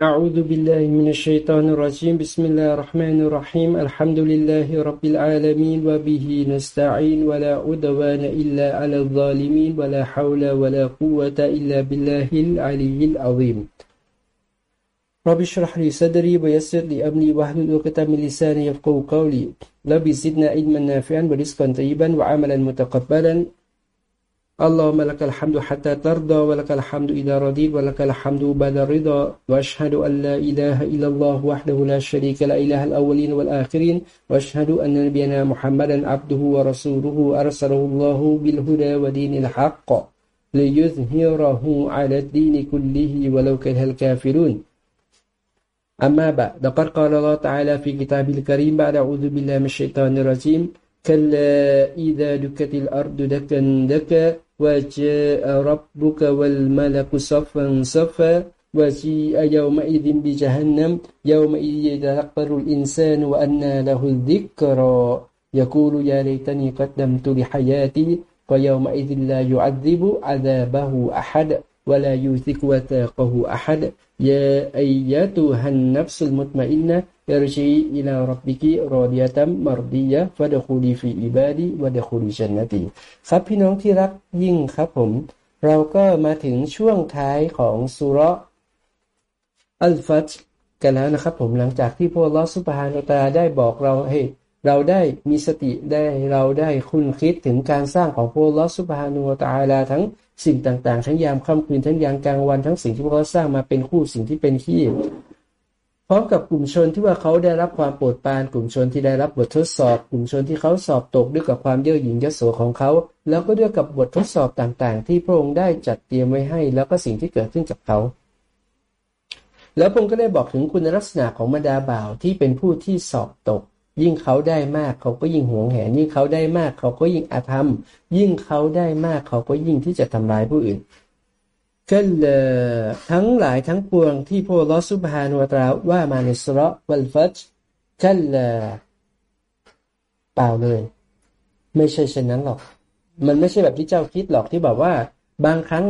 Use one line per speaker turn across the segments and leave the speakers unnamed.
أعوذ بالله من الشيطان الرجيم. بسم الله الرحمن الرحيم. الحمد لله رب العالمين وبه نستعين ولا عدوان إلا على الظالمين ولا حول ولا قوة إلا بالله العلي العظيم. رب اشرح لي صدري ويسر لي أمري واحلل عقدة من لساني يفقهوا قولي. رب زدنا علما نافعا ورزقا طيبا وعملا متقبلا. اللهم لك الحمد حتى ترضى ولك الحمد إذا رضيت ولك الحمد بعد الرضا. وأشهد أن لا إله إلا الله وحده لا شريك لا إله الأولين والآخرين. وأشهد أن نبينا محمدا عبده ورسوله أرسله الله بالهدى ودين الحق ليظهره على الدين كله ولو كره الكافرون. أما بعد قال الله تعالى في كتابه الكريم بعد أعوذ بالله من الشيطان الرجيم. كلا إذا دكت الأرض دكا دكا. وجاء ربك والملك صفا صفا وجيء يومئذ بجهنم يومئذ يتذكر الإنسان وأنى له الذكرى. يقول يا ليتني قدمت لحياتي ويومئذ لا يعذب عذابه أحد ولا يوثق وثاقه أحد. يا أيتها النفس المطمئنة ارجعي إلى ربك راضية مرضية فدخلي في عبادي ودخلي جنتي ครับพี่น้องที่รักยิ่งครับผม เราก็มาถึงช่วงท้ายของสุรอัลฟัตกันแล้วนะครับผมหลังจากที่พระลอสุบฮานุตาได้บอกเราให้เราได้มีสติได้เราได้คุณคิดถึงการสร้างของพระลอสุบฮานุตาลาทั้งสิ่งต่างๆ ทั้งยามค่ำคืนทั้งยามกลางวันทั้งสิ่งที่พระเราสร้างมาเป็นคู่สิ่งที่เป็นขี้ พร้อมกับกลุ่มชนที่ว่าเขาได้รับความโปรดปรานกลุ่มชนที่ได้รับบททดสอบ กลุ่มชนที่เขาสอบตกด้วยกับความเย่อหยิ่งยโสของเขา แล้วก็ด้วยกับบททดสอบต่างๆ ที่พระองค์ได้จัดเตรียมไว้ให้ แล้วก็สิ่งที่เกิดขึ้นกับเขา แล้วพระองค์ก็ได้บอกถึงคุณลักษณะของบรรดาบ่าวที่เป็นผู้ที่สอบตก ยิ่งเขาได้มากเขาก็ยิ่งหวงแหนยิ่งเขาได้มากเขาก็ยิ่งอาธรรม ยิ่งเขาได้มากเขาก็ยิ่งที่จะทำลายผู้อื่น ก็เลทั้งหลายทั้งปวงที่พระลอสุบฮานุตราว่ามาในสระวัลฟัตก็เลเปล่าเลย ไม่ใช่เช่นนั้นหรอก มันไม่ใช่แบบที่เจ้าคิดหรอกที่บอกว่า บางครั้ง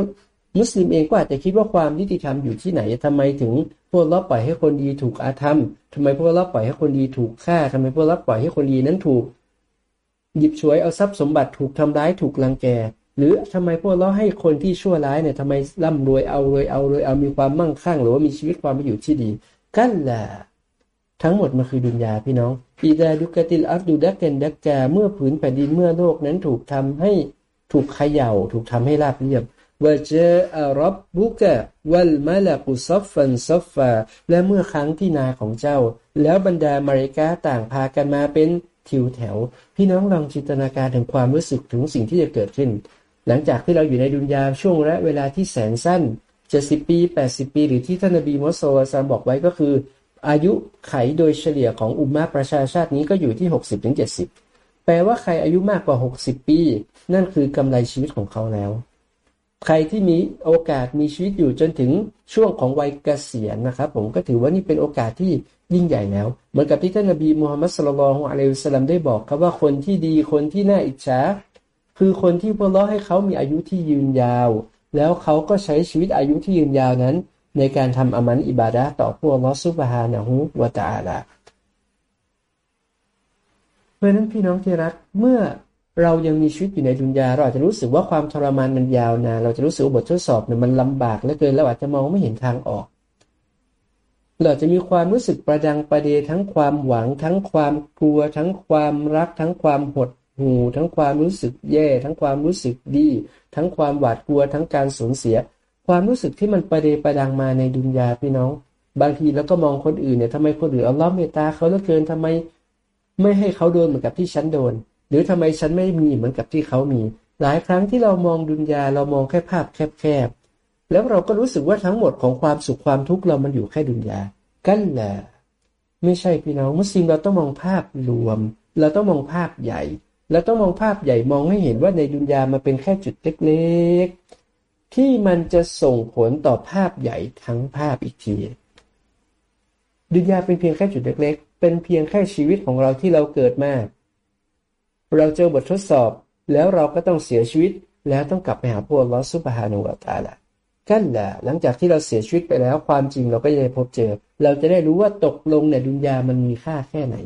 มุสลิมเองก็อาจจะคิดว่าความยุติธรรมอยู่ที่ไหนทำไมถึงพวกเราปล่อยให้คนดีถูกอาธรรมทำไมพวกเราปล่อยให้คนดีถูกฆ่าทำไมพวกเราปล่อยให้คนดีนั้นถูก หยิบฉวยเอาทรัพย์สมบัติถูกทำร้ายถูกลังแก หรือทำไมพวกเราให้คนที่ชั่วร้ายเนี่ยทำไมร่ำรวยเอารวยเอารวยเอามีความมั่งคั่ง หรือว่ามีชีวิตความเป็นอยู่ที่ดี كلا ทั้งหมดมันคือดุนยาพี่น้องإذا دكت الأرض دكا دكا เมื่อผืนแผ่นดินเมื่อโลกนั้นถูกทำให้ถูกเขย่า ถูกทำให้ราบเรียบوجاء ربك والملك صفا صفا และเมื่อครั้งที่นายของเจ้า แล้วบรรดามลาอิกะฮ์ต่างพากันมาเป็นทิวแถว พี่น้องลองจินตนาการถึงความรู้สึกถึงสิ่งที่จะเกิดขึ้น หลังจากที่เราอยู่ในดุนยาช่วงและเวลาที่แสนสั้น 70 ปี 80 ปี หรือที่ท่านนบีมุสลิมบอกไว้ก็คือ อายุไขโดยเฉลี่ยของอุมมาประชาชาตินี้ก็อยู่ที่ 60-70 แปลว่าใครอายุมากกว่า 60 ปี นั่นคือกำไรชีวิตของเขาแล้ว ใครที่มีโอกาสมีชีวิตอยู่จนถึงช่วงของวัยเกษียณนะครับ ผมก็ถือว่านี่เป็นโอกาสที่ยิ่งใหญ่แล้ว เหมือนกับที่ท่านนบีมูฮัมมัดสุลลัลของอะลัยฮิสลามได้บอกครับว่าคนที่ดีคนที่น่าอิจฉา คือคนที่พวกเราะให้เขามีอายุที่ยืนยาว แล้วเขาก็ใช้ชีวิตอายุที่ยืนยาวนั้น ในการทำอามันอิบาดะต่อพวกลอสุบฮานะฮูวาตาลาเพราะนั้นพี่น้องที่รักเมื่อเรายังมีชีวิตอยู่ในดุนยาเราอาจจะรู้สึกว่าความทรมานมันยาวนานเราจะรู้สึกว่าบททดสอบเนี่ยมันลำบากเหลือเกินเราอาจจะมองไม่เห็นทางออก เราจะมีความรู้สึกประดังประเดทั้งความหวัง ทั้งความกลัว ทั้งความรัก ทั้งความหด หูทั้งความรู้สึกแย่ ทั้งความรู้สึกดี ทั้งความหวาดกลัวทั้งการสูญเสีย ความรู้สึกที่มันประเดประดังมาในดุนยาพี่น้อง บางทีเราก็มองคนอื่นเนี่ยทำไมคนอื่นเอัลลอเมตตาเขาเหลือเกินทำไม ไม่ให้เขาโดนเหมือนกับที่ฉันโดน หรือทำไมฉันไม่มีเหมือนกับที่เขามี หลายครั้งที่เรามองดุนยาเรามองแค่ภาพแคบๆแล้วเราก็รู้สึกว่าทั้งหมดของความสุขความทุกข์เรามันอยู่แค่ดุนยากันแหละไม่ใช่พี่น้องมุสลิมเราต้องมองภาพรวม เราต้องมองภาพใหญ่ เราต้องมองภาพใหญ่มองให้เห็นว่าในดุนยามันเป็นแค่จุดเล็กๆ ที่มันจะส่งผลต่อภาพใหญ่ทั้งภาพอีกที ดุนยาเป็นเพียงแค่จุดเล็กๆ เป็นเพียงแค่ชีวิตของเราที่เราเกิดมา เราเจอบททดสอบแล้วเราก็ต้องเสียชีวิต แล้วต้องกลับไปหาพวกลอสุบฮานุอัตาละกันแหละหลังจากที่เราเสียชีวิตไปแล้วความจริงเราก็จะพบเจอ เราจะได้รู้ว่าตกลงเนี่ยดุนยามันมีค่าแค่ไหน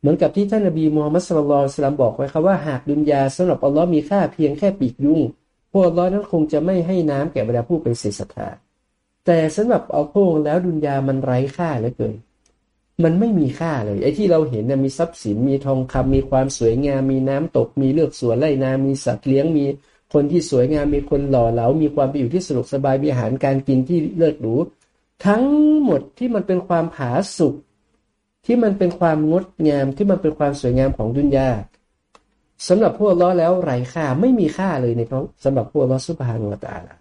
เหมือนกับที่ท่านนบีมูฮัมมัดสุลลัลสลามบอกไว้ครับว่าหากดุนยาสำหรับอัลลอฮ์มีค่าเพียงแค่ปีกยุงพวกอัลลอฮ์นั้นคงจะไม่ให้น้ำแก่บรรดาผู้เป็นศิษศรัทธาแต่สำหรับอัลลอฮ์แล้วดุนยามันไร้ค่าเหลือเกิน มันไม่มีค่าเลย ไอ้ที่เราเห็นนะมีทรัพย์สินมีทองคำมีความสวยงาม มีน้ำตก มีเลือกสวนไร่นา มีสัตว์เลี้ยงมีคนที่สวยงามมีคนหล่อเหลา มีความไปอยู่ที่สนุกสบายมีอาหารการกินที่เลิศหรูทั้งหมดที่มันเป็นความผาสุก ที่มันเป็นความงดงามที่มันเป็นความสวยงามของดุนยาสำหรับพวกล้อแล้วไร้ค่าไม่มีค่าเลยในเขาสำหรับพวกล้อสุภานุตาละ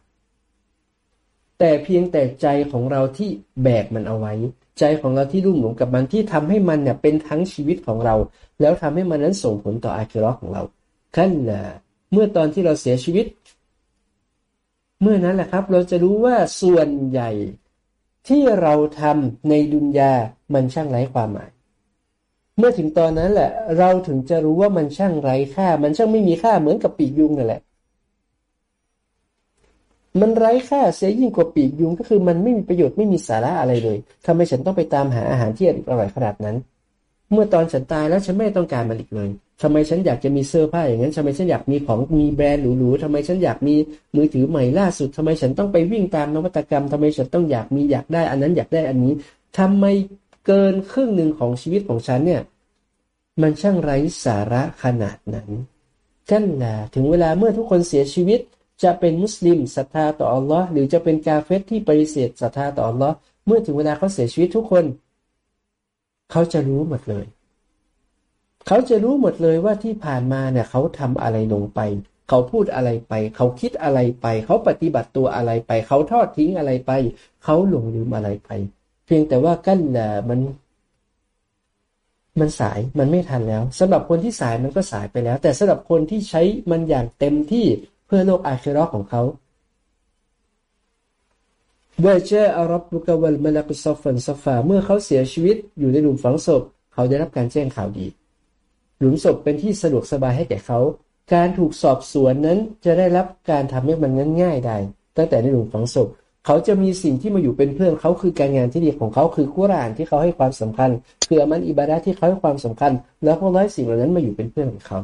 แต่เพียงแต่ใจของเราที่แบกมันเอาไว้ ใจของเราที่รุ่มหลงกับมันที่ทำให้มันเนี่ยเป็นทั้งชีวิตของเรา แล้วทำให้มันนั้นส่งผลต่ออาคิรอของเราขั้นละเมื่อตอนที่เราเสียชีวิต เมื่อนั้นแหละครับ เราจะรู้ว่าส่วนใหญ่ที่เราทำในดุนยา มันช่างไร้ความหมาย เมื่อถึงตอนนั้นแหละ เราถึงจะรู้ว่ามันช่างไร้ค่า มันช่างไม่มีค่าเหมือนกับปีกยุงนั่นแหละ มันไร้ค่าเสียยิ่งกว่าปีกยุงก็คือมันไม่มีประโยชน์ไม่มีสาระอะไรเลยทำไมฉันต้องไปตามหาอาหารที่อร่อยขนาดนั้น เมื่อตอนฉันตายแล้วฉันไม่ต้องการมันอีกเลยทำไมฉันอยากจะมีเสื้อผ้าอย่างนั้นทำไมฉันอยากมีของมีแบรนด์หรูๆทำไมฉันอยากมีมือถือใหม่ล่าสุดทำไมฉันต้องไปวิ่งตามนวัตกรรมทำไมฉันต้องอยากมีอยากได้อันนั้นอยากได้อันนี้ทำไม เกินครึ่งหนึ่งของชีวิตของฉันเนี่ย มันช่างไร้สาระขนาดนั้นกันแหละถึงเวลาเมื่อทุกคนเสียชีวิต จะเป็นมุสลิมศรัทธาต่ออัลลอฮ์หรือจะเป็นกาเฟตที่ปฏิเสธศรัทธาต่ออัลลอฮ์เมื่อถึงเวลาเขาเสียชีวิตทุกคน เขาจะรู้หมดเลย เขาจะรู้หมดเลยว่าที่ผ่านมาเนี่ยเขาทำอะไรลงไป เขาพูดอะไรไป เขาคิดอะไรไป เขาปฏิบัติตัวอะไรไป เขาทอดทิ้งอะไรไป เขาหลงลืมอะไรไป พียงแต่ว่ากั้นแหละมัน มันสายมันไม่ทันแล้วสำหรับคนที่สายมันก็สายไปแล้ว แต่สำหรับคนที่ใช้มันอย่างเต็มที่เพื่อโลกอาคิรอของเขาเวเจอารับบุกวัลมาลกุซอฟันซฟาเมื่อเขาเสียชีวิตอยู่ในหลุมฝังศพ เขาได้รับการแจ้งข่าวดี หลุมศพเป็นที่สะดวกสบายให้แก่เขา การถูกสอบสวนนั้นจะได้รับการทำให้มันง่ายได้ ตั้งแต่ในหลุมฝังศพ เขาจะมีสิ่งที่มาอยู่เป็นเพื่อนเขาคือการงานที่ดีของเขาคือกุรานที่เขาให้ความสำคัญคืออามันอิบาดะที่เขาให้ความสำคัญ แล้วพวกร้อยสิ่งเหล่านั้นมาอยู่เป็นเพื่อนของเขา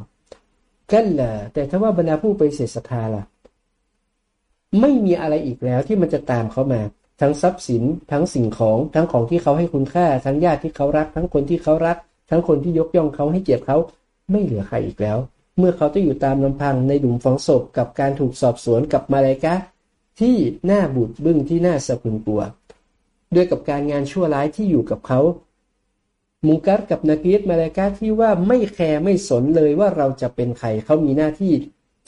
กันละแต่ถ้าว่าบรรดาผู้ไปเสศรัทธาล่ะ ไม่มีอะไรอีกแล้วที่มันจะตามเขามา ทั้งทรัพย์สินทั้งสิ่งของ ทั้งของที่เขาให้คุณค่า ทั้งญาติที่เขารัก ทั้งคนที่เขารัก ทั้งคนที่ยกย่องเขาให้เกียรติเขาไม่เหลือใครอีกแล้ว เมื่อเขาต้องอยู่ตามลำพังในหลุมฝังศพกับการถูกสอบสวนกับมาลายกะ ที่หน้าบูดบึ้งที่หน้าสะพึงกลัว ด้วยกับการงานชั่วร้ายที่อยู่กับเขามุงกัดกับนากีดมาลากาที่ว่าไม่แคร์ไม่สนเลยว่าเราจะเป็นใครเขามีหน้าที่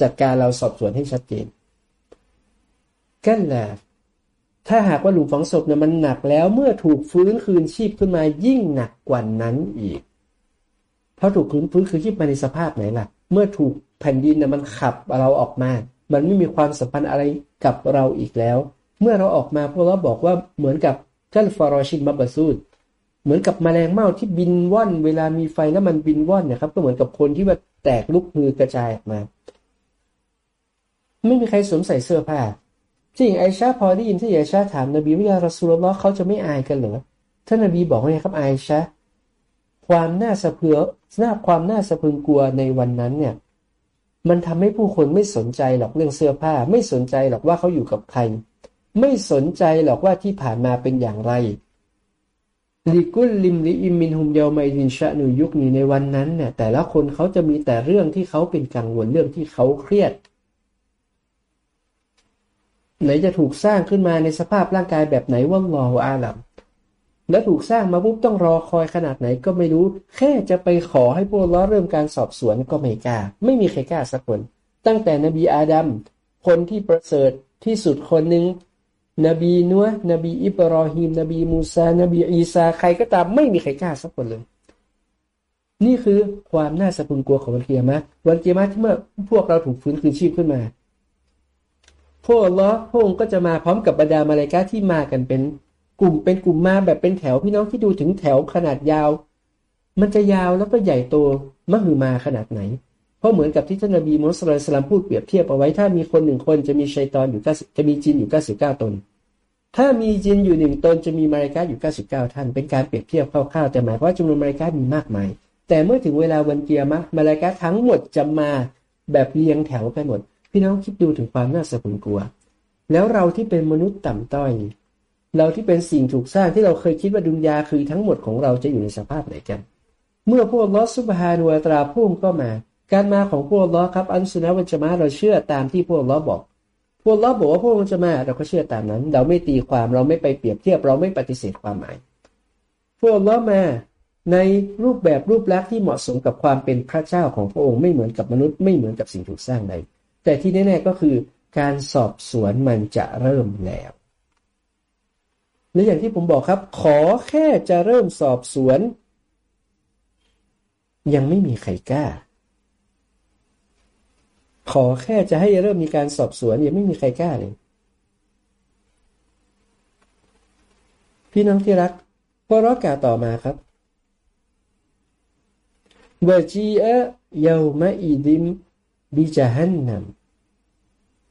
จัดการเราสอบสวนให้ชัดเจนกันแหละถ้าหากว่าหลุมฝังศพเนี่ยมันหนักแล้วเมื่อถูกฟื้นคืนชีพขึ้นมายิ่งหนักกว่านั้นอีก เพราะถูกฟื้นฟื้นคืนชีพมาในสภาพไหนล่ะ เมื่อถูกแผ่นดินเนี่ยมันขับเราออกมา มันไม่มีความสัมพันธ์อะไรกับเราอีกแล้ว เมื่อเราออกมาพวกเราบอกว่าเหมือนกับกัลฟารอชินมับบาซูดเหมือนกับแมลงเม่าที่บินว่อนเวลามีไฟแล้วมันบินว่อนเนี่ยครับ ก็เหมือนกับคนที่ว่าแตกลุกมือกระจายออกมา ไม่มีใครสวมใส่เสื้อผ้าจริงไอชาพอได้ยินที่ไอชาถามนบีว่ารอสูลลอฮ์เขาจะไม่อายกันเหรอท่านนบีบอกว่าไงครับไอชาความน่าสะเพือหน้าความน่าสะพึงกลัวในวันนั้นเนี่ย มันทำให้ผู้คนไม่สนใจหรอกเรื่องเสื้อผ้า ไม่สนใจหรอกว่าเขาอยู่กับใคร ไม่สนใจหรอกว่าที่ผ่านมาเป็นอย่างไรลิกุลลิมลิอิมมินฮุมเยาไมดินชะนูยุคนี้ในวันนั้นเนี่ยแต่ละคนเขาจะมีแต่เรื่องที่เขาเป็นกังวลเรื่องที่เขาเครียด ไหนจะถูกสร้างขึ้นมาในสภาพร่างกายแบบไหนว่ารออาลัม แล้วถูกสร้างมาปุ๊บต้องรอคอยขนาดไหนก็ไม่รู้ แค่จะไปขอให้พวกล้อเริ่มการสอบสวนก็ไม่กล้า ไม่มีใครกล้าสักคน ตั้งแต่นบีอาดัมคนที่ประเสริฐที่สุดคนหนึ่งนบีนัวนบีอิบรอฮิมนบีมูซานบีอีซาใครก็ตามไม่มีใครกล้าสักคนเลย นี่คือความน่าสะพรึงกลัวของวันเกียรติวันเกียรติที่เมื่อพวกเราถูกฟื้นคืนชีพขึ้นมาพวกล้อพวกก็จะมาพร้อมกับบรรดามาเลกาที่มากันเป็น กลุ่มเป็นกลุ่มมาแบบเป็นแถวพี่น้องที่ดูถึงแถวขนาดยาว มันจะยาวแล้วก็ใหญ่โตมหึมาขนาดไหน เพราะเหมือนกับที่ท่านนบีมุสลิมพูดเปรียบเทียบเอาไว้ถ้ามีคนหนึ่งคนจะมีชัยตอนอยู่จะมีจินอยู่99ตน ถ้ามีจินอยู่หนึ่งตนจะมีมาริกาอยู่99ท่าน เป็นการเปรียบเทียบคร่าวๆแต่หมายว่าจำนวนมาริกามีมากมาย แต่เมื่อถึงเวลาวันเกียร์มะมาริกาทั้งหมดจะมาแบบเรียงแถวกันหมด พี่น้องคิดดูถึงความน่าสะพรึงกลัว แล้วเราที่เป็นมนุษย์ต่ำต้อย เราที่เป็นสิ่งถูกสร้างที่เราเคยคิดว่าดุนยาคือทั้งหมดของเราจะอยู่ในสภาพไหนกัน เมื่อพวกลอสุบฮานุอัตราพุ่มก็มา การมาของพวกลอครับอันสุนัวันจมาเราเชื่อตามที่พวกลอบอก พวกลอบอกว่าพวกมันจะมาเราก็เชื่อตามนั้น เราไม่ตีความเราไม่ไปเปรียบเทียบเราไม่ปฏิเสธความหมาย พวกลอมาในรูปแบบรูปลักษณ์ที่เหมาะสมกับความเป็นพระเจ้าของพระองค์ไม่เหมือนกับมนุษย์ไม่เหมือนกับสิ่งถูกสร้างใดแต่ที่แน่ๆก็คือการสอบสวนมันจะเริ่มแล้ว และอย่างที่ผมบอกครับ ขอแค่จะเริ่มสอบสวน ยังไม่มีใครกล้า ขอแค่จะให้เริ่มมีการสอบสวน ยังไม่มีใครกล้าเลย พี่น้องที่รักพอรอกาต่อมาครับวจีอะยามะอีดิมบิจฮันนัม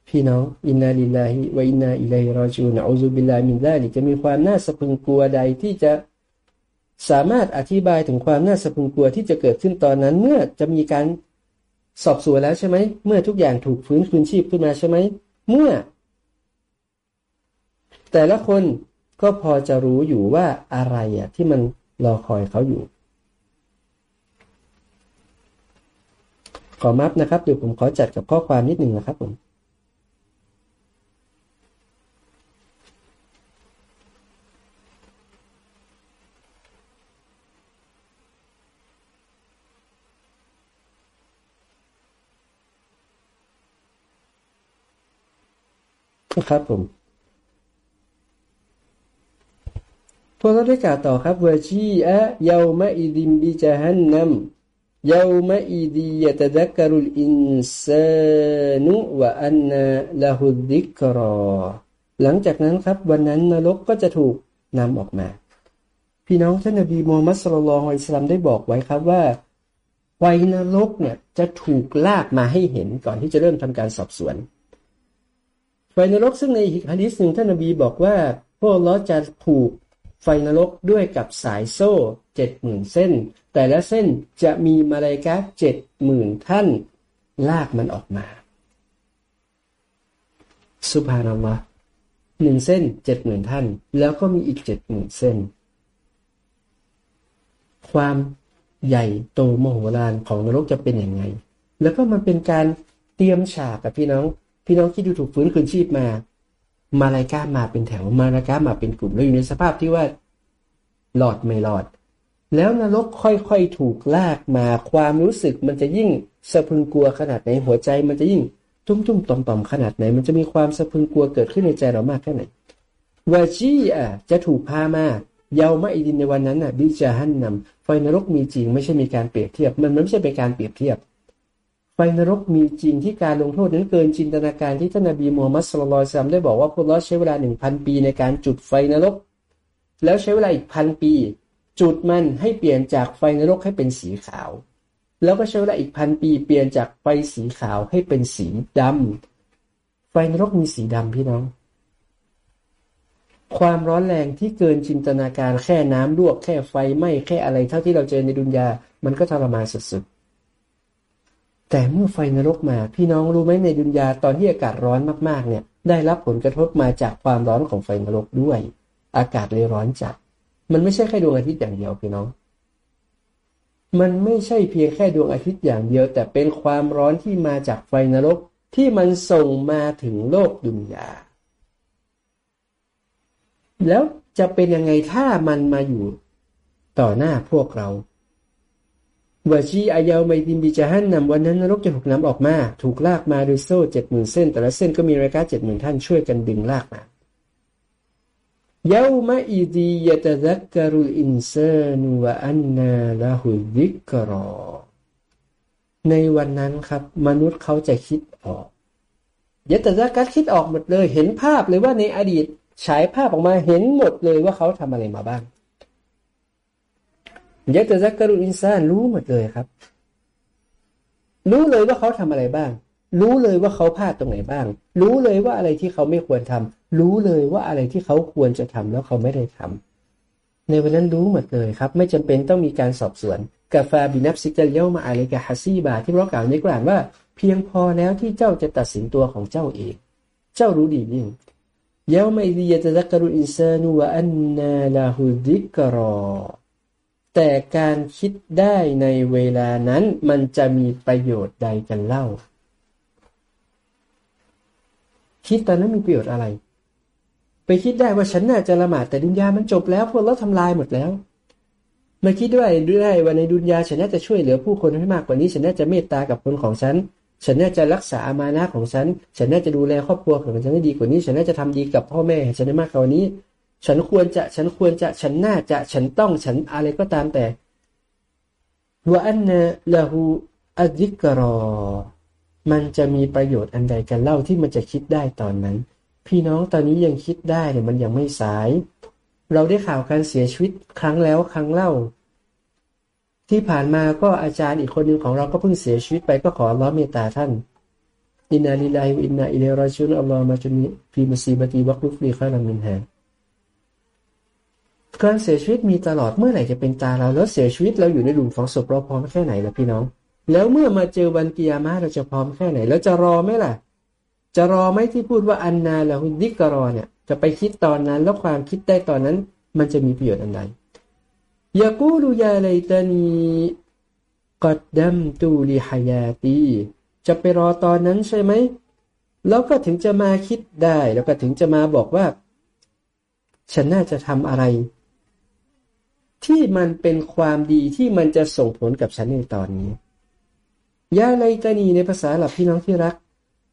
พี่น้องอินนาลิลลาฮิวะอินนาอิลัยรอจูนอูซุบิลลามินซาลิจะมีความน่าสะพึงกลัวใดที่จะสามารถอธิบายถึงความน่าสะพึงกลัวที่จะเกิดขึ้นตอนนั้น เมื่อจะมีการสอบสวนแล้วใช่ไหมเมื่อทุกอย่างถูกฟื้นคืนชีพขึ้นมาใช่ไหมเมื่อ แต่ละคนก็พอจะรู้อยู่ว่าอะไรอะที่มันรอคอยเขาอยู่ ขอมับนะครับเดี๋ยวผมขอจัดกับข้อความนิดหนึ่งนะครับผม ครับผมพวกเราได้กล่าวต่อครับวาชีอะยามะอิดิมบิจฮันนัมยามะอิดียตดักกรุลอินซานุวะอันนาละหุดิกรอ หลังจากนั้นครับวันนั้นนรกก็จะถูกนำออกมา พี่น้องท่านนบีมูฮัมมัดสุลลัลอิสลามได้บอกไว้ครับว่าไฟนรกเนี่ยจะถูกลากมาให้เห็นก่อนที่จะเริ่มทำการสอบสวน ไฟนรกซึ่งในฮะดิษหนึ่งท่านนบีบอกว่าพวกล้อจะผูกไฟนรกด้วยกับสายโซ่เจ็ดหมื่นเส้น แต่ละเส้นจะมีมาลายกาเจ็ดหมื่นท่าน ลากมันออกมา สุภานัลลอฮ์หนึ่งเส้นเจ็ดหมื่นท่าน แล้วก็มีอีกเจ็ดหมื่นเส้น ความใหญ่โตโมโหลานของนรกจะเป็นอยังไง แล้วก็มันเป็นการเตรียมฉากกับพี่น้อง พี่น้องคิดดูถูกฟื้นคืนชีพมา มาลายกามาเป็นแถวมาลายกามาเป็นกลุ่มแล้วอยู่ในสภาพที่ว่าหลอดไม่หลอด แล้วนรกค่อยๆถูกลากมาความรู้สึกมันจะยิ่งสะพึงกลัวขนาดไหนหัวใจ มันจะยิ่งตุ้มๆต่อมๆขนาดไหน มันจะมีความสะพึงกลัวเกิดขึ้นในใจเรามากแค่ไหนวาจีอะจะถูกพามาเยาวมาอิดินในวันนั้นน่ะบิจาฮันนำไฟนรกมีจริงไม่ใช่มีการเปรียบเทียบ มันไม่ใช่เป็นการเปรียบเทียบ ไฟนรกมีจริงที่การลงโทษนั้นเกินจินตนาการที่ท่านนบีมูฮัมมัดสุลลัลซัมได้บอกว่าพวกเราใช้เวลาหนึ่งพันปีในการจุดไฟนรก แล้วใช้เวลาอีกพันปี จุดมันให้เปลี่ยนจากไฟนรกให้เป็นสีขาว แล้วก็ใช้เวลาอีกพันปี เปลี่ยนจากไฟสีขาวให้เป็นสีดำไฟนรกมีสีดำพี่น้อง ความร้อนแรงที่เกินจินตนาการแค่น้ำลวกแค่ไฟไหม้แค่อะไรเท่าที่เราเจอในดุนยา มันก็ทรมานสุดๆ แต่เมื่อไฟนรกมาพี่น้องรู้ไหมในดุนยาตอนที่อากาศร้อนมากๆเนี่ย ได้รับผลกระทบมาจากความร้อนของไฟนรกด้วย อากาศเลยร้อนจัด มันไม่ใช่แค่ดวงอาทิตย์อย่างเดียวพี่น้อง มันไม่ใช่เพียงแค่ดวงอาทิตย์อย่างเดียว แต่เป็นความร้อนที่มาจากไฟนรกที่มันส่งมาถึงโลกดุนยา แล้วจะเป็นยังไงถ้ามันมาอยู่ต่อหน้าพวกเรา วชีอายาวไมดินบิจฮันนำวันนั้นนรกจะถูกนำออกมา ถูกลากมาโดยโซ่เจ็ดหมื่นเส้น แต่ละเส้นก็มีรายการเจ็ดหมื่นท่านช่วยกันดึงลากมาเยาวมาอีดียตะซักการุอินซานุวะอันนาละหุดิกรอ ในวันนั้นครับ มนุษย์เขาจะคิดออกยตะซักกรคิดออกหมดเลย เห็นภาพเลยว่าในอดีตฉายภาพออกมาเห็นหมดเลยว่าเขาทำอะไรมาบ้าง ยะตะซักกรุอินซานรู้หมดเลยครับ รู้เลยว่าเขาทำอะไรบ้าง รู้เลยว่าเขาพลาดตรงไหนบ้าง รู้เลยว่าอะไรที่เขาไม่ควรทำรู้เลยว่าอะไรที่เขาควรจะทำแล้วเขาไม่ได้ทำในวันนั้นรู้หมดเลยครับ ไม่จำเป็นต้องมีการสอบสวนกาฟาบินับซิกเลียวมาอะไรกะฮัซีบา ที่เรากล่าวในกลานว่า เพียงพอแล้วที่เจ้าจะตัดสินตัวของเจ้าเอง เจ้ารู้ดียิ่งเยาไม่ดีจะตะกรุอินซานุวะอันนาลาฮุดิกรอ แต่การคิดได้ในเวลานั้นมันจะมีประโยชน์ใดกันเล่า คิดตอนนั้นมีประโยชน์อะไร ไปคิดได้ว่าฉันน่าจะละหมาดแต่ดุนยามันจบแล้ว พวกเราทำลายหมดแล้ว มาคิดด้วยได้ว่าในดุนยาฉันน่าจะช่วยเหลือผู้คนให้มากกว่านี้ ฉันน่าจะเมตตากับคนของฉัน ฉันน่าจะรักษาอามานะของฉัน ฉันน่าจะดูแลครอบครัวของฉันให้ดีกว่านี้ ฉันน่าจะทำดีกับพ่อแม่ ฉันได้มากกว่านี้ ฉันควรจะ ฉันควรจะ ฉันน่าจะ ฉันต้อง ฉันอะไรก็ตามแต่ว่าอันนะละหูอัดิกรอ มันจะมีประโยชน์อันใดกันเล่าที่มันจะคิดได้ตอนนั้น พี่น้องตอนนี้ยังคิดได้เนี่ยมันยังไม่สาย เราได้ข่าวการเสียชีวิตครั้งแล้วครั้งเล่า ที่ผ่านมาก็อาจารย์อีกคนหนึ่งของเราก็เพิ่งเสียชีวิตไปก็ขอร้อเมตตาท่านอินนาลิลาฮิอินนาอิเลรอชุนอัลลอฮ์มาจุนีฟีมุซีบตีวักลุฟลีข้าลามินฮา การเสียชีวิตมีตลอดเมื่อไหร่จะเป็นตาเราแล้วเสียชีวิตเราอยู่ในหลุมฝังศพเราพร้อมแค่ไหนล่ะพี่น้อง แล้วเมื่อมาเจอวันกิยามาเราจะพร้อมแค่ไหน แล้วจะรอไหมล่ะ จะรอไหมที่พูดว่าอันนาละหุดิกรอเนี่ยจะไปคิดตอนนั้นแล้วความคิดได้ตอนนั้น มันจะมีประโยชน์อันใดยากูรุยาเลตานีกัดดัมตูลิฮายาตีจะไปรอตอนนั้นใช่ไหมแล้วก็ถึงจะมาคิดได้ แล้วก็ถึงจะมาบอกว่า ฉันน่าจะทำอะไร ที่มันเป็นความดีที่มันจะส่งผลกับฉันในตอนนี้ยาไลตานีในภาษาหลับพี่น้องที่รัก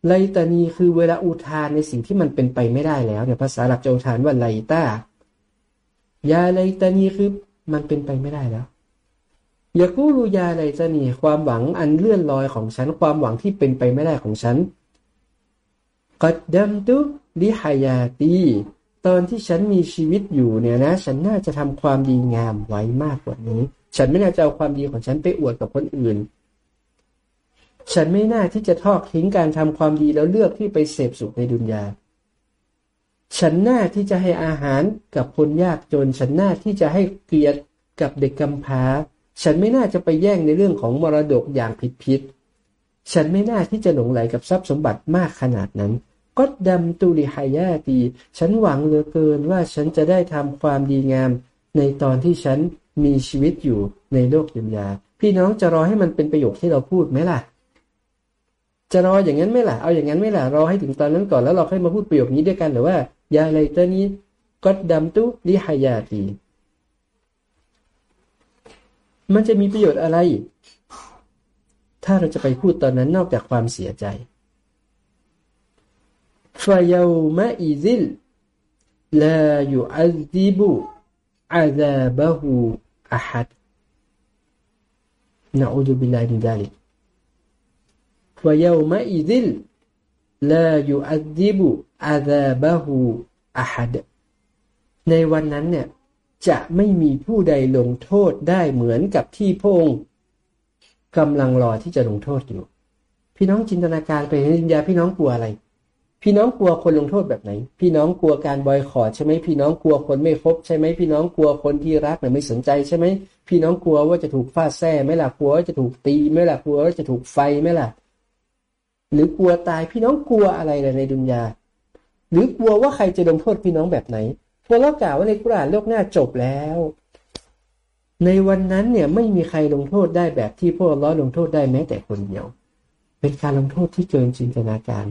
ไลตานีคือเวลาอุทานในสิ่งที่มันเป็นไปไม่ได้แล้วเนี่ยภาษาหลับจะอุทานว่าไลตายาไลตานีคือมันเป็นไปไม่ได้แล้วยากูรูยาไลตานีความหวังอันเลื่อนลอยของฉันความหวังที่เป็นไปไม่ได้ของฉันกัดดัมตุลิฮายาตี ตอนที่ฉันมีชีวิตอยู่เนี่ยนะ ฉันน่าจะทำความดีงามไว้มากกว่านี้ ฉันไม่น่าจะเอาความดีของฉันไปอวดกับคนอื่น ฉันไม่น่าที่จะทอดทิ้งการทำความดีแล้วเลือกที่ไปเสพสุขในดุนยา ฉันน่าที่จะให้อาหารกับคนยากจน ฉันน่าที่จะให้เกียรติกับเด็กกำพร้า ฉันไม่น่าจะไปแย่งในเรื่องของมรดกอย่างผิดผิด ฉันไม่น่าที่จะหลงไหลกับทรัพย์สมบัติมากขนาดนั้น ก็ดำตุลิฮายาตี ฉันหวังเหลือเกินว่าฉันจะได้ทำความดีงาม ในตอนที่ฉันมีชีวิตอยู่ในโลกดุนยา พี่น้องจะรอให้มันเป็นประโยคที่เราพูดไหมล่ะ จะรออย่างนั้นไหมล่ะ เอาอย่างนั้นไหมล่ะ รอให้ถึงตอนนั้นก่อนแล้วเราค่อยมาพูดประโยคนี้ด้วยกันหรือว่ายาอะไรตัวนี้ก็ดำตุลิฮายาตี มันจะมีประโยชน์อะไร ถ้าเราจะไปพูดตอนนั้นนอกจากความเสียใจ فيومئذ لا يعذب عذابه أحد نعوذ بالله من ذلك فيومئذ لا يعذب عذابه أحد ในวันนั้นเนี่ยจะไม่มีผู้ใดลงโทษได้เหมือนกับที่พงกำลังรอที่จะลงโทษอยู่ พี่น้องจินตนาการไปในดินยาพี่น้องกลัวอะไร พี่น้องกลัวคนลงโทษแบบไหน พี่น้องกลัวการบอยคอรใช่ไหมพี่น้องกลัวคนไม่คบใช่ไหมพี่น้องกลัวคนที่รักแต่ไม่สนใจใช่ไหมพี่น้องกลัวว่าจะถูกฟาดแซ่ไหมล่ะกลัวว่าจะถูกตีไหมล่ะกลัวว่าจะถูกไฟไหมล่ะ หรือกลัวตายพี่น้องกลัวอะไรในดุนยา หรือกลัวว่าใครจะลงโทษพี่น้องแบบไหนพวกเรากล่าวว่าในกุรานโลกหน้าจบแล้ว ในวันนั้นเนี่ยไม่มีใครลงโทษได้แบบที่พวกเราลงโทษได้แม้แต่คนเดียว เป็นการลงโทษที่เกินจินตนาการ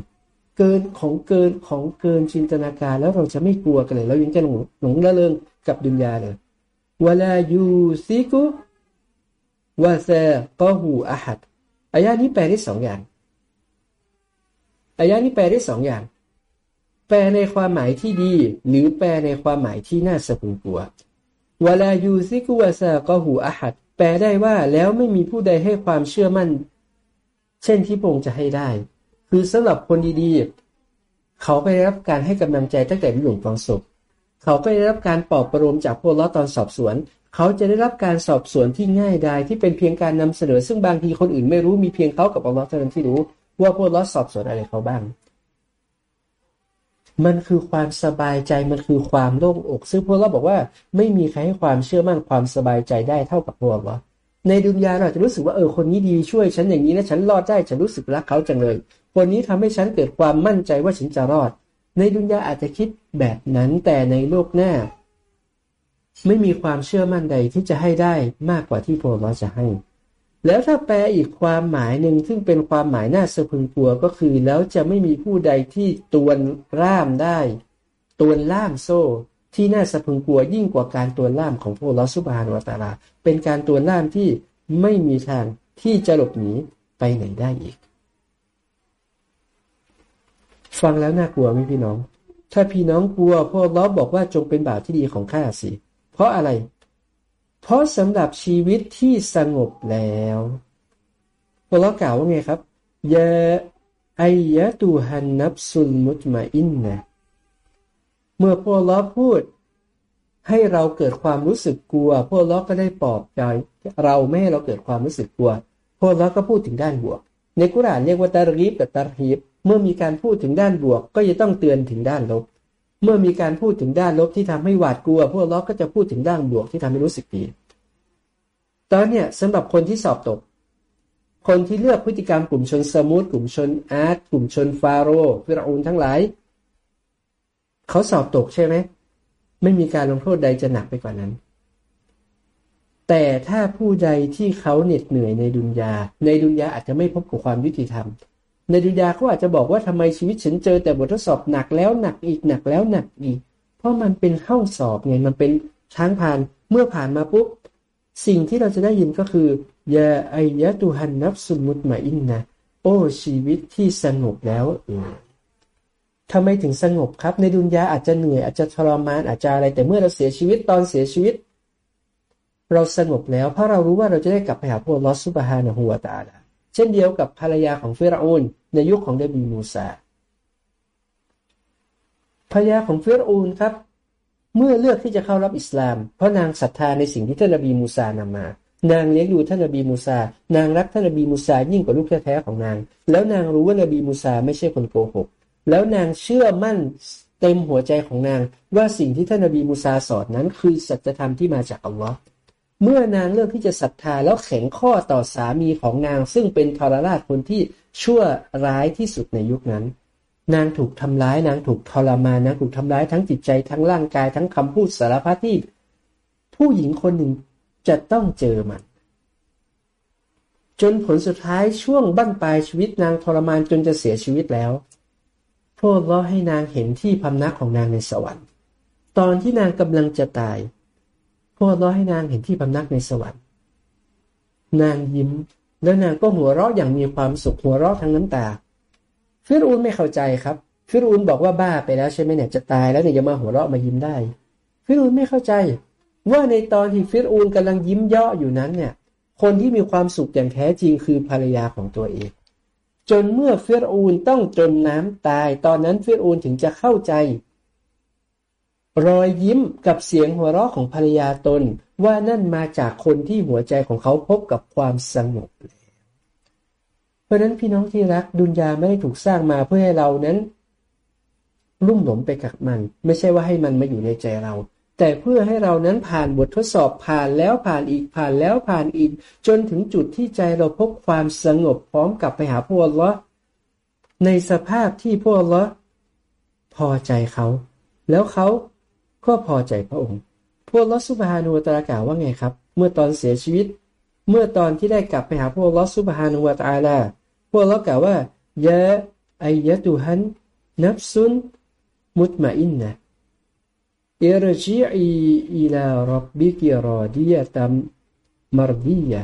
เกินของเกินของเกินจินตนาการแล้วเราจะไม่กลัวกันเลย เรายังจะหลงหลงละเลงกับดุนยาเลยวลายูซิกุวาซกหูอาหัดอายานี้แปลได้สองอย่างอายานี้แปลได้สองอย่าง แปลในความหมายที่ดี หรือแปลในความหมายที่น่าสะพรึงกลัววลายูซิกุวาซกอหูอาหัดแปลได้ว่าแล้วไม่มีผู้ใดให้ความเชื่อมั่น เช่นที่พงจะให้ได้ คือสำหรับคนดีๆ เขาก็ได้รับการให้กำลังใจตั้งแต่วิหลวงฟังศพเขาก็ได้รับการปลอบประโลมจากพวกล้อตอนสอบสวน เขาจะได้รับการสอบสวนที่ง่ายดายที่เป็นเพียงการนำเสนอ ซึ่งบางทีคนอื่นไม่รู้มีเพียงเขากับอัลลอฮ์เท่านั้นที่รู้ ว่าพวกเราสอบสวนอะไรเขาบ้าง มันคือความสบายใจมันคือความโล่งอก ซึ่งพวกเราบอกว่า ไม่มีใครให้ความเชื่อมั่นความสบายใจได้เท่ากับพวกเรา ในดุนยาเราจะรู้สึกว่าเออคนนี้ดีช่วยฉันอย่างนี้นะฉันรอดได้ฉันรู้สึกรักเขาจังเลย คนนี้ทำให้ฉันเกิดความมั่นใจว่าฉันจะรอด ในดุนยาอาจจะคิดแบบนั้นแต่ในโลกหน้า ไม่มีความเชื่อมั่นใดที่จะให้ได้มากกว่าที่พวกเราจะให้ แล้วถ้าแปลอีกความหมายหนึ่งซึ่งเป็นความหมายน่าสะพึงกลัวก็คือ แล้วจะไม่มีผู้ใดที่ตวนร่ามได้ตวนล่ามโซ่ ที่น่าสะพึงกลัวยิ่งกว่าการตัวล่ามของพวกลอสุบานวตาลา เป็นการตัวล่ามที่ไม่มีทางที่จะหลบหนีไปไหนได้อีก ฟังแล้วน่ากลัวไหมพี่น้อง ถ้าพี่น้องกลัวพวกล้อบอกว่าจงเป็นบ่าวที่ดีของข้าสิ เพราะอะไร เพราะสำหรับชีวิตที่สงบแล้วพวกล้อกล่าวว่าไงครับยาไอยะตูฮันนับสุลมุตมาอินนะ เมื่อพวกล้อพูด ให้เราเกิดความรู้สึกกลัว พวกล้อก็ได้ปลอบใจ เราไม่ให้เราเกิดความรู้สึกกลัว พวกล้อก็พูดถึงด้านบวก ในกุรานเรียกว่าตารีบกับตาฮีบเมื่อมีการพูดถึงด้านบวก ก็จะต้องเตือนถึงด้านลบ เมื่อมีการพูดถึงด้านลบที่ทำให้หวาดกลัว พวกล้อก็จะพูดถึงด้านบวกที่ทำให้รู้สึกดีตอนเนี้ยสำหรับคนที่สอบตก คนที่เลือกพฤติกรรมกลุ่มชนสมุทกลุ่มชนอาร์ตกลุ่มชนฟาโรฟิราอูนทั้งหลาย เขาสอบตกใช่ไหม ไม่มีการลงโทษใดจะหนักไปกว่านั้น แต่ถ้าผู้ใดที่เขาเหน็ดเหนื่อยในดุนยา ในดุนยาอาจจะไม่พบกับความยุติธรรม ในดุนยาเขาอาจจะบอกว่าทำไมชีวิตฉันเจอแต่บททดสอบหนักแล้วหนักอีกหนักแล้วหนักอีก เพราะมันเป็นห้องสอบไงมันเป็นช้างผ่านเมื่อผ่านมาปุ๊บสิ่งที่เราจะได้ยินก็คือยาไอยะตุฮันนับสุมุตมาอินนะโอ้ชีวิตที่สงบแล้วเออ ทำไมถึงสงบครับ ในดุนยาอาจจะเหนื่อยอาจจะทรมานอาจจะอะไร แต่เมื่อเราเสียชีวิตตอนเสียชีวิต เราสงบแล้ว เพราะเรารู้ว่าเราจะได้กลับไปหาพวกลอสุบฮานะฮัวตาลาเช่นเดียวกับภรรยาของเฟิรอูนในยุคของเดบีมูซาภรรยาของเฟิรอูนครับ เมื่อเลือกที่จะเข้ารับอิสลาม เพราะนางศรัทธาในสิ่งที่ท่านนบีมูซานำมา นางเลี้ยงดูท่านนบีมูซา นางรักท่านนบีมูซายิ่งกว่าลูกแท้ๆของนาง แล้วนางรู้ว่านบีมูซาไม่ใช่คนโกหก แล้วนางเชื่อมั่นเต็มหัวใจของนาง ว่าสิ่งที่ท่านนบีมูซาสอนนั้น คือสัจธรรมที่มาจากอัลลอฮ์เมื่อนางเลือกที่จะศรัทธาแล้วแข็งข้อต่อสามีของนาง ซึ่งเป็นทรราชคนที่ชั่วร้ายที่สุดในยุคนั้น นางถูกทำร้าย นางถูกทรมานนางถูกทำร้ายทั้งจิตใจทั้งร่างกายทั้งคำพูดสารพัดที่ ผู้หญิงคนหนึ่งจะต้องเจอมัน จนผลสุดท้ายช่วงบั้นปลายชีวิตนางทรมานจนจะเสียชีวิตแล้ว พวกล้อให้นางเห็นที่พำนักของนางในสวรรค์ ตอนที่นางกำลังจะตาย พวกล้อให้นางเห็นที่พำนักในสวรรค์ นางยิ้ม แล้วนางก็หัวเราะอย่างมีความสุขหัวเราะทั้งน้ำตาฟิรูนไม่เข้าใจครับฟิรูนบอกว่าบ้าไปแล้วใช่ไหมเนี่ยจะตายแล้วเนี่ยจะมาหัวเราะมายิ้มได้ฟิรูนไม่เข้าใจ ว่าในตอนที่ฟิรูนกำลังยิ้มเยาะอยู่นั้นเนี่ย คนที่มีความสุขอย่างแท้จริงคือภรรยาของตัวเอง จนเมื่อเฟรอูนต้องจมน้ำตาย ตอนนั้นเฟรอูนถึงจะเข้าใจ รอยยิ้มกับเสียงหัวเราะของภรรยาตน ว่านั่นมาจากคนที่หัวใจของเขาพบกับความสงบแล้วเพราะนั้นพี่น้องที่รักดุนยาไม่ได้ถูกสร้างมาเพื่อให้เรานั้น ลุ่มหลงไปกับมัน ไม่ใช่ว่าให้มันมาอยู่ในใจเรา แต่เพื่อให้เรานั้นผ่านบททดสอบผ่านแล้วผ่านอีกผ่านแล้วผ่านอีก จนถึงจุดที่ใจเราพบความสงบพร้อมกลับไปหาพวกละในสภาพที่พวกละพอใจเขา แล้วเขาก็พอใจพระองค์ พวกลอสุบฮานุตรากล่าวว่าไงครับ เมื่อตอนเสียชีวิต เมื่อตอนที่ได้กลับไปหาพวกลอสุบฮานุวตาลาพวกลอกล่าวว่ายะไอยะตุฮันนับซุนมุตมาอินนะ อิรจิอีอิลารับบิกิรอดียตัมมารดียะ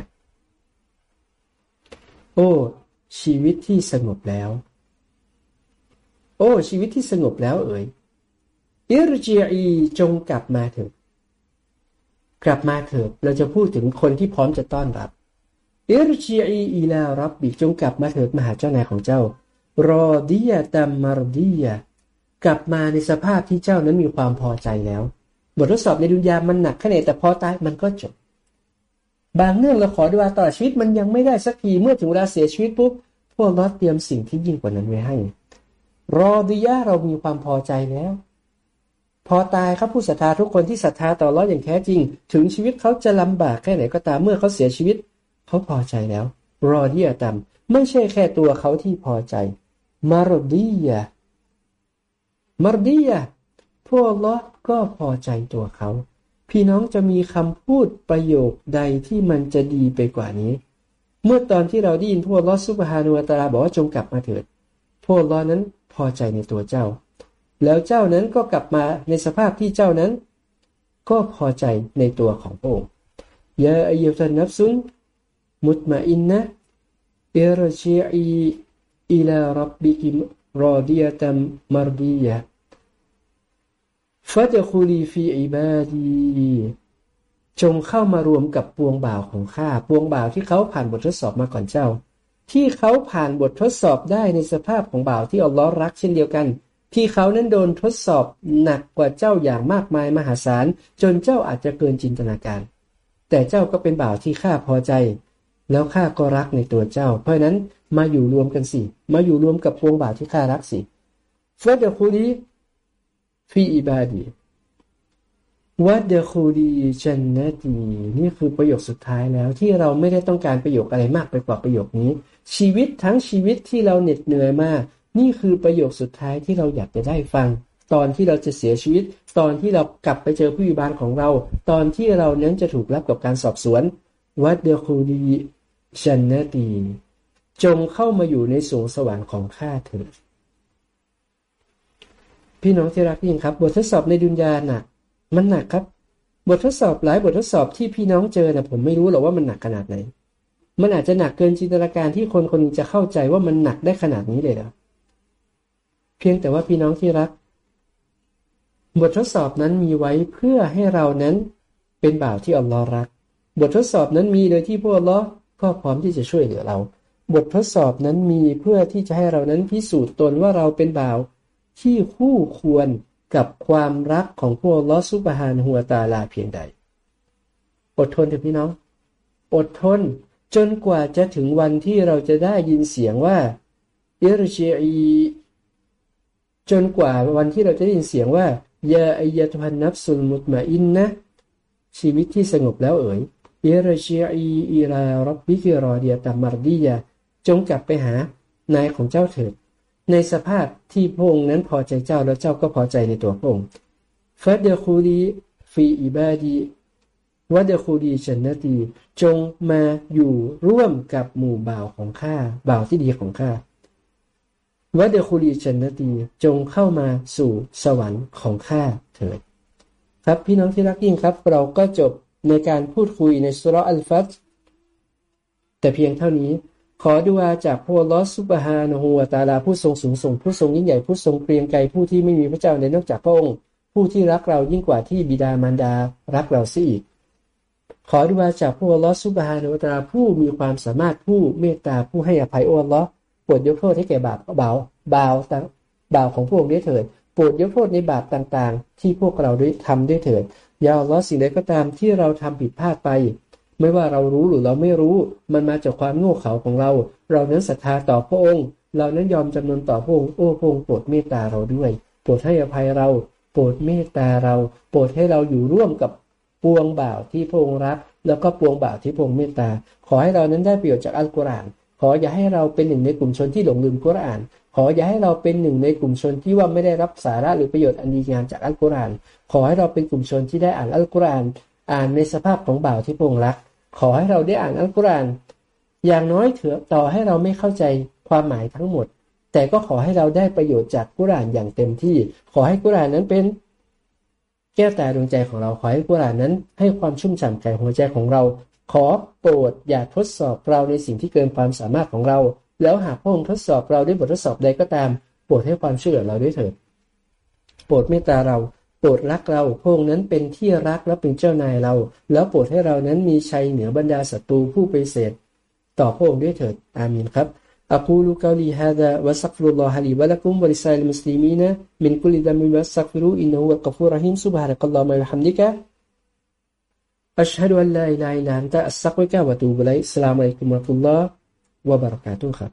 โอ้ชีวิตที่สงบแล้ว โอ้ชีวิตที่สงบแล้วเอ๋ยอิรจิอีจงกลับมาเถิดกลับมาเถิดเราจะพูดถึงคนที่พร้อมจะต้อนรับอิรจิอีอิลารับบิจงกลับมาเถิดมหาเจ้านายของเจ้ารอดียตัมมารดียะ กลับมาในสภาพที่เจ้านั้นมีความพอใจแล้ว บททดสอบในดุนยามันหนักแค่ไหนแต่พอตายมันก็จบ บางเรื่องเราขอดูอาตลอดชีวิตมันยังไม่ได้สักทีเมื่อถึงเวลาเสียชีวิตปุ๊บพวกเราเตรียมสิ่งที่ยิ่งกว่านั้นไว้ให้ รอดิยะเรามีความพอใจแล้ว พอตายครับผู้ศรัทธาทุกคนที่ศรัทธาต่อรอดอย่างแท้จริง ถึงชีวิตเขาจะลำบากแค่ไหนก็ตามเมื่อเขาเสียชีวิต เขาพอใจแล้ว รอดิยะตามไม่ใช่แค่ตัวเขาที่พอใจ มารดียะ มารดียะพวกลอก็พอใจตัวเขา พี่น้องจะมีคำพูดประโยคใดที่มันจะดีไปกว่านี้ เมื่อตอนที่เราได้ยินพวกลอสุบฮานุอัตลาบอกว่าจงกลับมาเถิด พวกลอนั้นพอใจในตัวเจ้า แล้วเจ้านั้นก็กลับมาในสภาพที่เจ้านั้น ก็พอใจในตัวของพระองค์ยาอายุตันนับซุนมุตมาอินนะอิรชีอีอิลารับบิกิ รอดียตัมมารดียะฟัตคูลีฟีอิบาดีจงเข้ามารวมกับปวงบ่าวของข้าปวงบ่าวที่เขาผ่านบททดสอบมาก่อนเจ้า ที่เขาผ่านบททดสอบได้ในสภาพของบ่าวที่อัลลอฮ์รักเช่นเดียวกัน ที่เขานั้นโดนทดสอบหนักกว่าเจ้าอย่างมากมายมหาศาลจนเจ้าอาจจะเกินจินตนาการ แต่เจ้าก็เป็นบ่าวที่ข้าพอใจ แล้วข้าก็รักในตัวเจ้า เพราะนั้นมาอยู่รวมกันสิ มาอยู่รวมกับปวงบ่าวที่ข้ารักสิฟัตคูลีฟีอิบาดีวัดเดคูดีจันนตีนี่คือประโยคสุดท้ายแล้วที่เราไม่ได้ต้องการประโยคอะไรมากไปกว่าประโยคนี้ ชีวิตทั้งชีวิตที่เราเหน็ดเหนื่อยมาก นี่คือประโยคสุดท้ายที่เราอยากจะได้ฟัง ตอนที่เราจะเสียชีวิต ตอนที่เรากลับไปเจอผู้วิบาลของเรา ตอนที่เรานั้นจะถูกรับกับการสอบสวนวัดเดคูดี จันนตีจงเข้ามาอยู่ในสวงสวรรค์ของข้าเถิดพี่น้องที่รักยิ่งครับ บททดสอบในดุนยาหนักมันหนักครับ บททดสอบหลายบททดสอบที่พี่น้องเจอนะผมไม่รู้หรอกว่ามันหนักขนาดไหน มันอาจจะหนักเกินจินตนาการที่คนคนนึงจะเข้าใจว่ามันหนักได้ขนาดนี้เลยเหรอเพียงแต่ว่าพี่น้องที่รัก บททดสอบนั้นมีไว้เพื่อให้เรานั้นเป็นบ่าวที่อัลลอฮ์รัก บททดสอบนั้นมีโดยที่พวกอัลลอฮ์ ก็พร้อมที่จะช่วยเหลือเรา บททดสอบนั้นมีเพื่อที่จะให้เรานั้นพิสูจน์ตนว่าเราเป็นบ่าว ที่คู่ควรกับความรักของพวกลอสุบฮานหัวตาลาเพียงใด อดทนเถอะพี่น้อง อดทนจนกว่าจะถึงวันที่เราจะได้ยินเสียงว่าارجعي จนกว่าวันที่เราจะได้ยินเสียงว่าيا أيتها النفس المطمئنة ชีวิตที่สงบแล้วเอ๋ย ارجعي إلى ربك راضية مرضية จงกลับไปหานายของเจ้าเถิด ในสภาพที่พระองค์นั้นพอใจเจ้าแล้วเจ้าก็พอใจในตัวพระองค์فادخلي في عبادي وادخلي جنتي จงมาอยู่ร่วมกับหมู่บ่าวของข้าบ่าวที่ดีของข้าวัดเดคูดีชนนตีจงเข้ามาสู่สวรรค์ของข้าเถิด ครับพี่น้องที่รักยิ่งครับ เราก็จบ ในการพูดคุยในสุรอัลฟัตแต่เพียงเท่านี้ ขอดุอาจากพระลอสุบฮานะฮูวตาลาผู้ทรงสูงส่งผู้ทรงยิ่งใหญ่ผู้ทรงเกรียงไกรผู้ที่ไม่มีพระเจ้าในนอกจากพระองค์ ผู้ที่รักเรายิ่งกว่าที่บิดามารดารักเราสิอีกขอดุอาจากพระลอสุบฮานะฮูวตาลาผู้มีความสามารถผู้เมตตาผู้ให้อภัยโอ้ลอโปรดยกโทษให้แก่บาปเบาเบาต่างบาปของพวกนี้เถิดโปรดยกโทษในบาปต่างๆ ที่พวกเราได้ทำด้วยเถิด ยาอัลลอสิ่งใดก็ตามที่เราทำผิดพลาดไป ไม่ว่าเรารู้หรือเราไม่รู้ มันมาจากความโง่เขลาของเรา เรานั้นศรัทธาต่อพระองค์ เรานั้นยอมจำนนต่อพระองค์โอ้พระองค์โปรดเมตตาเราด้วย โปรดให้อภัยเรา โปรดเมตตาเรา โปรดให้เราอยู่ร่วมกับปวงบ่าวที่พระองค์รัก แล้วก็ปวงบ่าวที่พระองค์เมตตา ขอให้เรานั้นได้ประโยชน์จากอัลกุรอาน ขออย่าให้เราเป็นหนึ่งในกลุ่มชนที่หลงลืมกุรอาน ออย่าให้เราเป็นหนึ่งในกลุ่มชนที่ว่าไม่ได้รับสาระหรือประโยชน์อันดีงามจากอัลกุรอาน ขอให้เราเป็นกลุ่มชนที่ได้อ่านอัลกุรอาน อ่านในสภาพของบ่าวที่พระองรัก ขอให้เราได้อ่านอัลกุรอาน อย่างน้อยเถอะต่อให้เราไม่เข้าใจความหมายทั้งหมด แต่ก็ขอให้เราได้ประโยชน์จากกุรอานอย่างเต็มที่ ขอให้กุรอานนั้นเป็นแก้วตาดวงใจของเราขอให้กุรอานนั้น ให้ความชุ่มฉ่ำแก่หัวใจของเรา ขอโปรดอย่าทดสอบเราในสิ่งที่เกินความสามารถของเรา แล้วหากพระองค์ทดสอบเราด้วยบททดสอบใดก็ตาม โปรดให้ความช่วยเหลือเราด้วยเถิด โปรดเมตตาเราโปรดรักเราพระองค์นั้นเป็นที่รักและเป็นเจ้านายเรา แล้วโปรดให้เรานั้นมีชัยเหนือบรรดาศัตรูผู้ไปเสดต่อพระองค์ด้วยเถิด อามีนครับ أقول قولي هذا واستغفر الله لي ولكم ولسائر المسلمين من كل ذنب واستغفروا إنه هو الغفور الرحيم سبحانك اللهم وبحمدك أشهد أن لا إله إلا أنت أستغفرك وأتوب إليك السلام عليكم ورحمة الله وبركاته. خير.